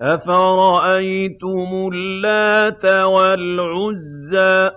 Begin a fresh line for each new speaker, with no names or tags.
أَفَرَأَيْتُمُ اللَّاتَ وَالْعُزَّىٰ